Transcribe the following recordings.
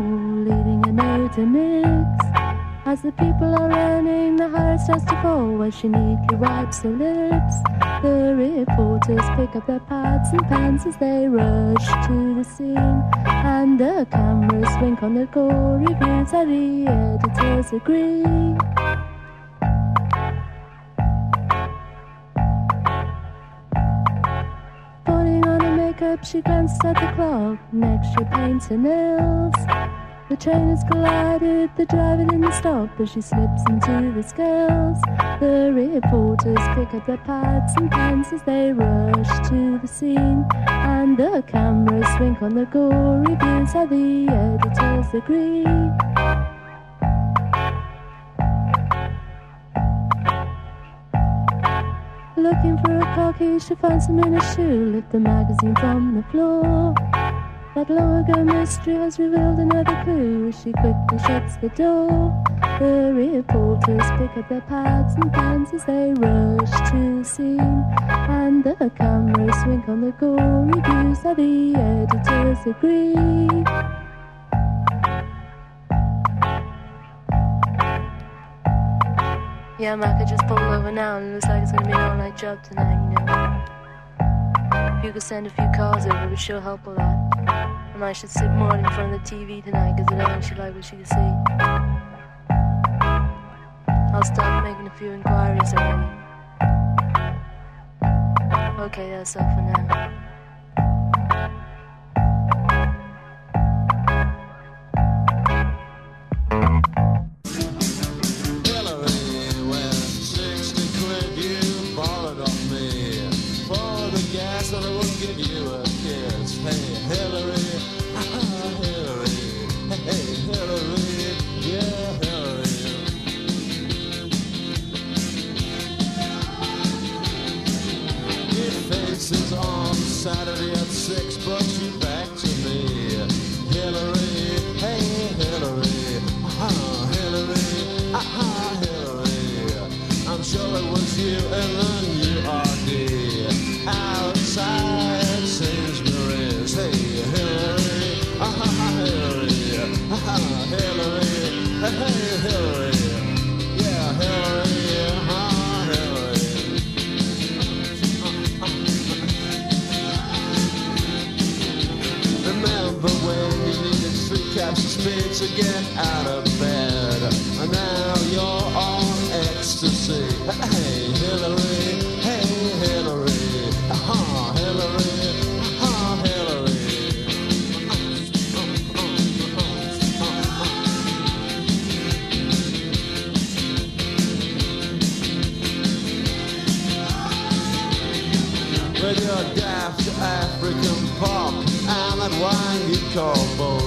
leading a note to mix. As the people are running, the heart starts to fall as she neatly wipes her lips. The reporters pick up their pads and pens as they rush to the scene. And the cameras wink on the gory views, and the editors agree. Putting on her makeup, she glances at the clock. Next, she paints her nails. The train has collided, the driver didn't stop as she slips into the scales. The reporters pick up their pads and pens as they rush to the scene. And the cameras wink on the gory views, how the editors agree. Looking for a car key, she finds them in a shoe. Lift the magazine from the floor. That long ago mystery has revealed another clue. She quickly shuts the door. The reporters pick up their pads and pens as they rush to the scene. And the cameras wink on the gory views, how the editors agree. Yeah, Mac, I just pulled over now and it looks like it's gonna be an all night job tonight, you know. If you could send a few cars over, it would sure help a lot. And I should sit more in front of the TV tonight because I don't think she like what she can see. I'll start making a few inquiries already. Okay, that's all for now. Three caps of to get out of bed? And now you're on ecstasy. Hey, Hillary, hey, Hillary. Ah, Hillary, ah, Hillary. With your daft African pop and that wine you call Bow's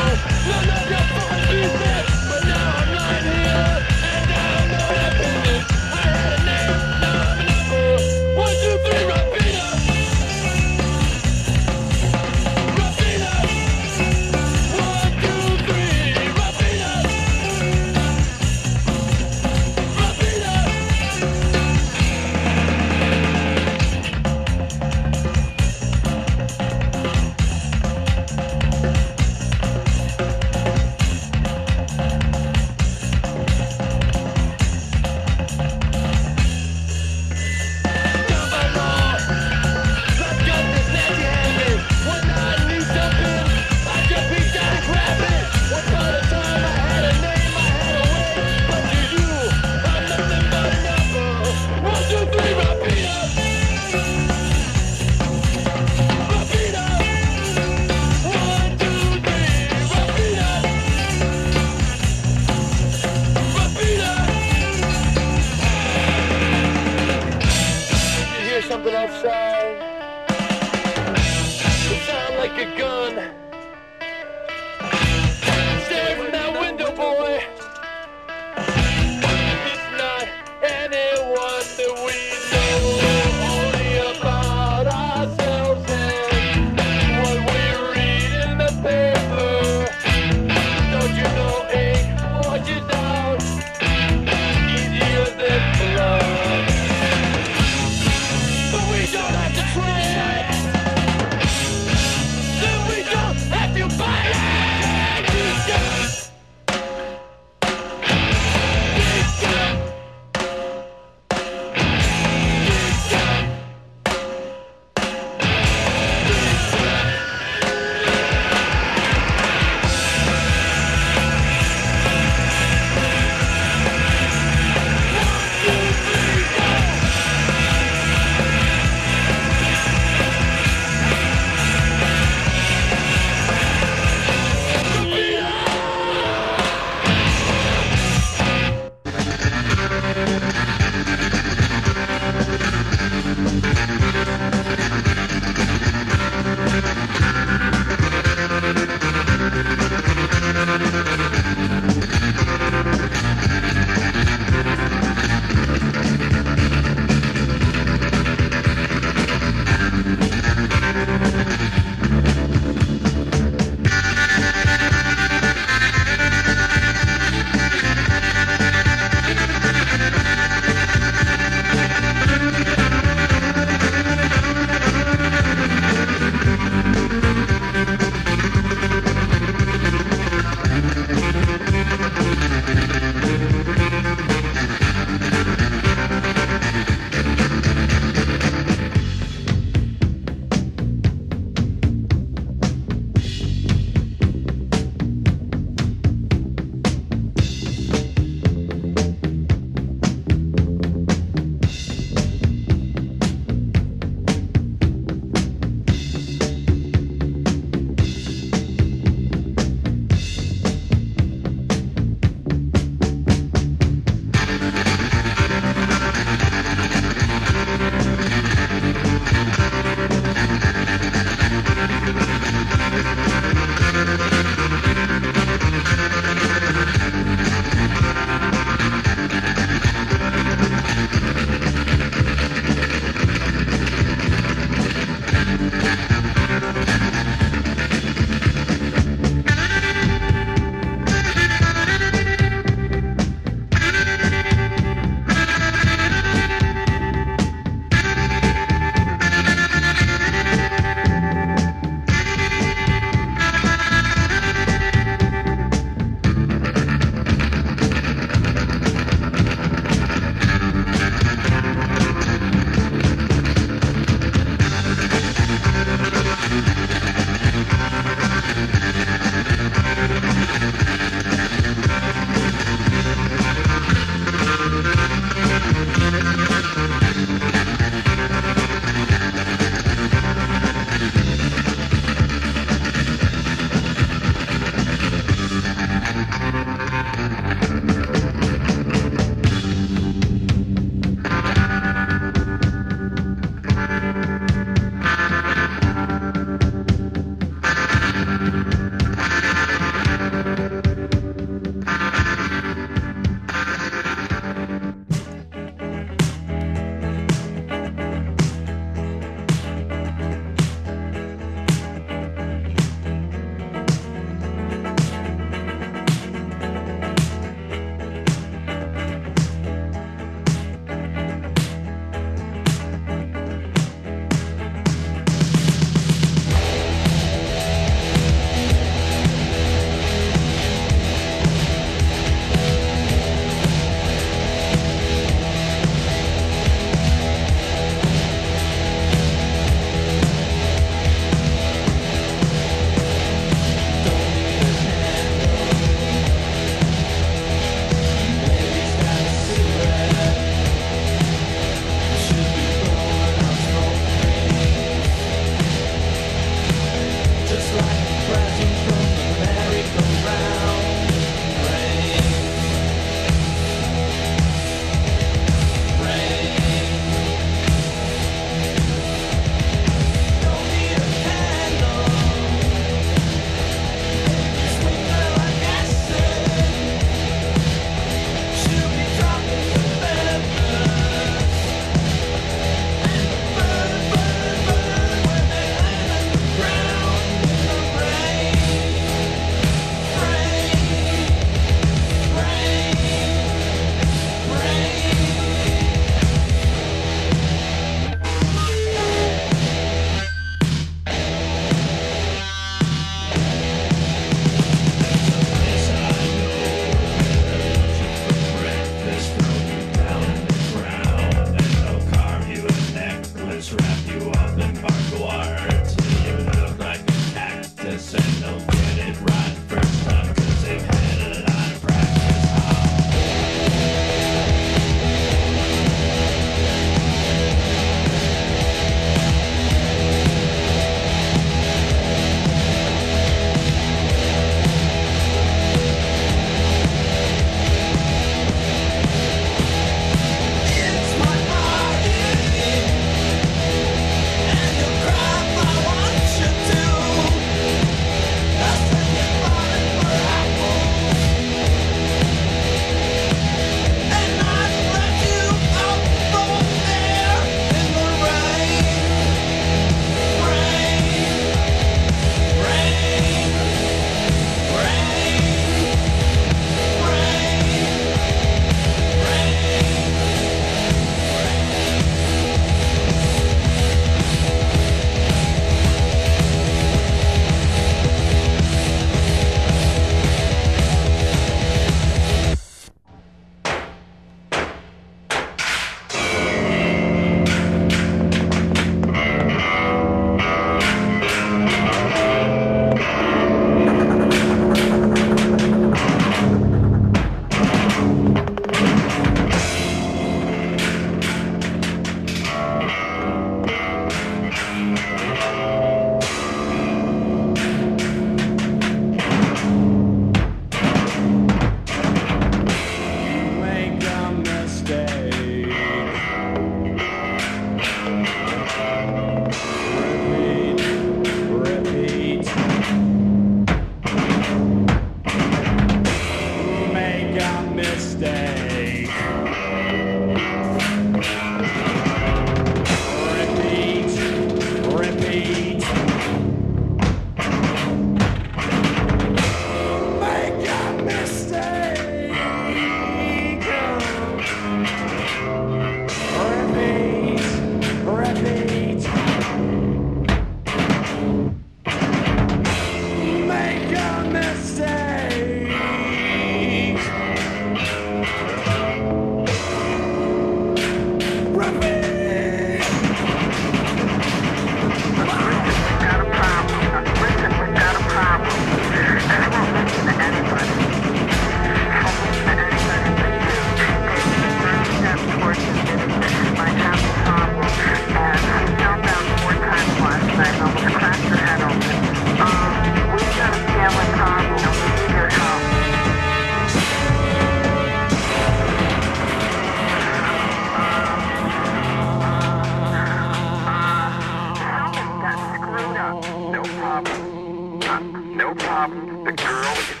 problem. The girl is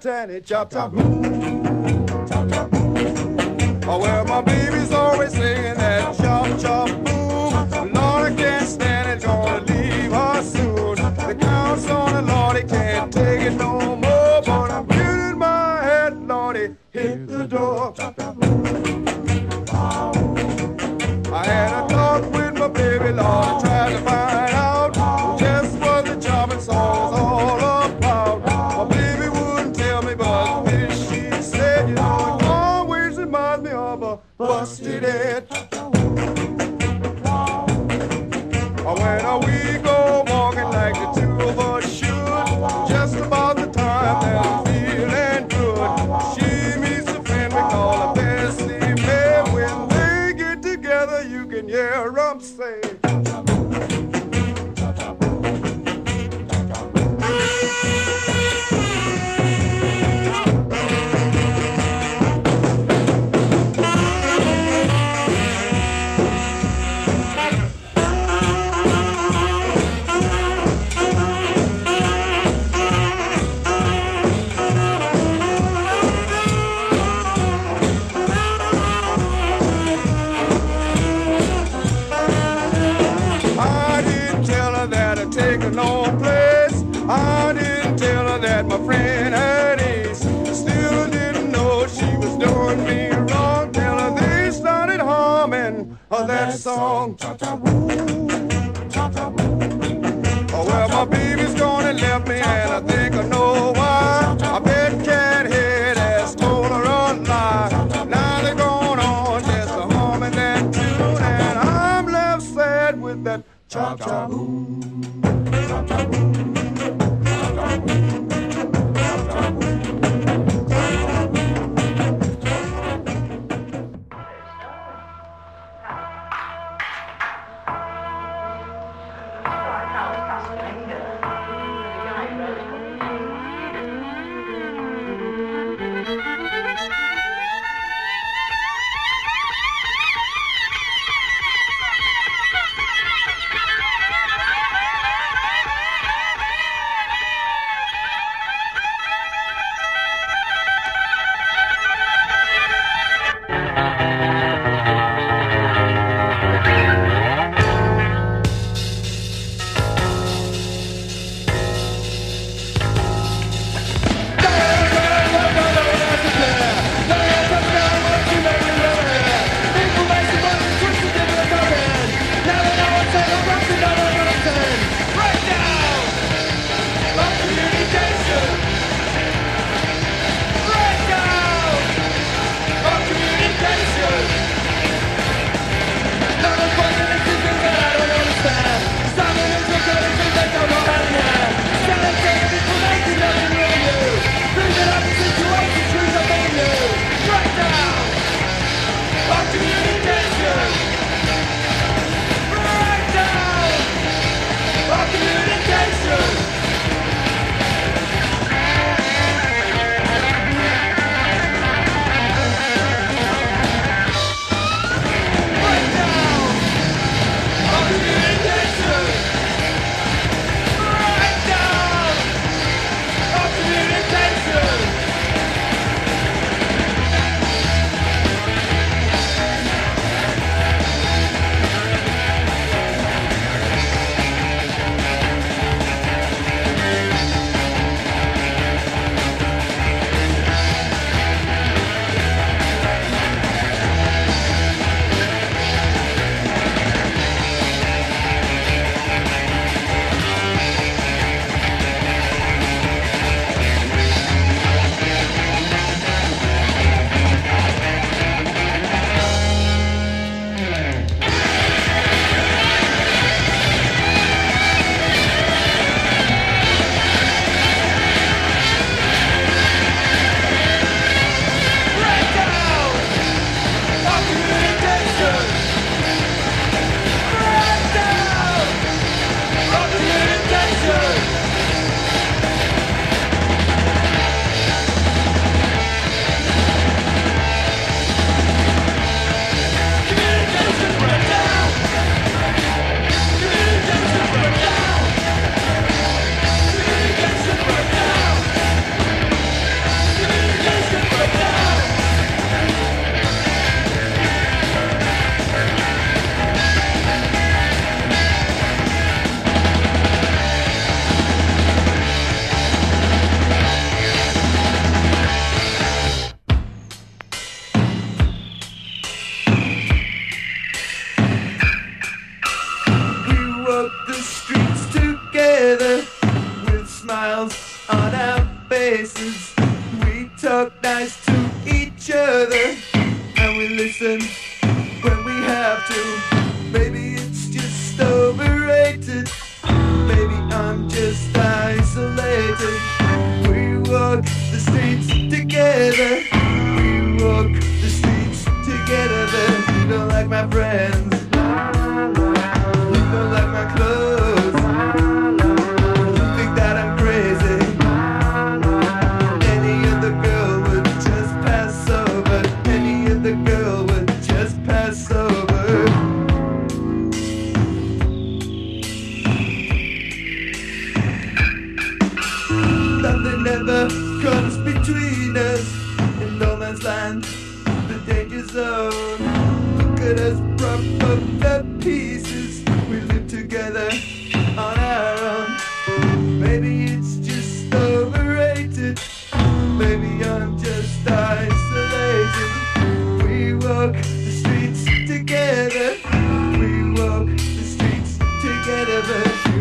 tiny chop chop boom, chop chop boom. Oh, I wear my baby.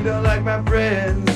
Don't like my friends.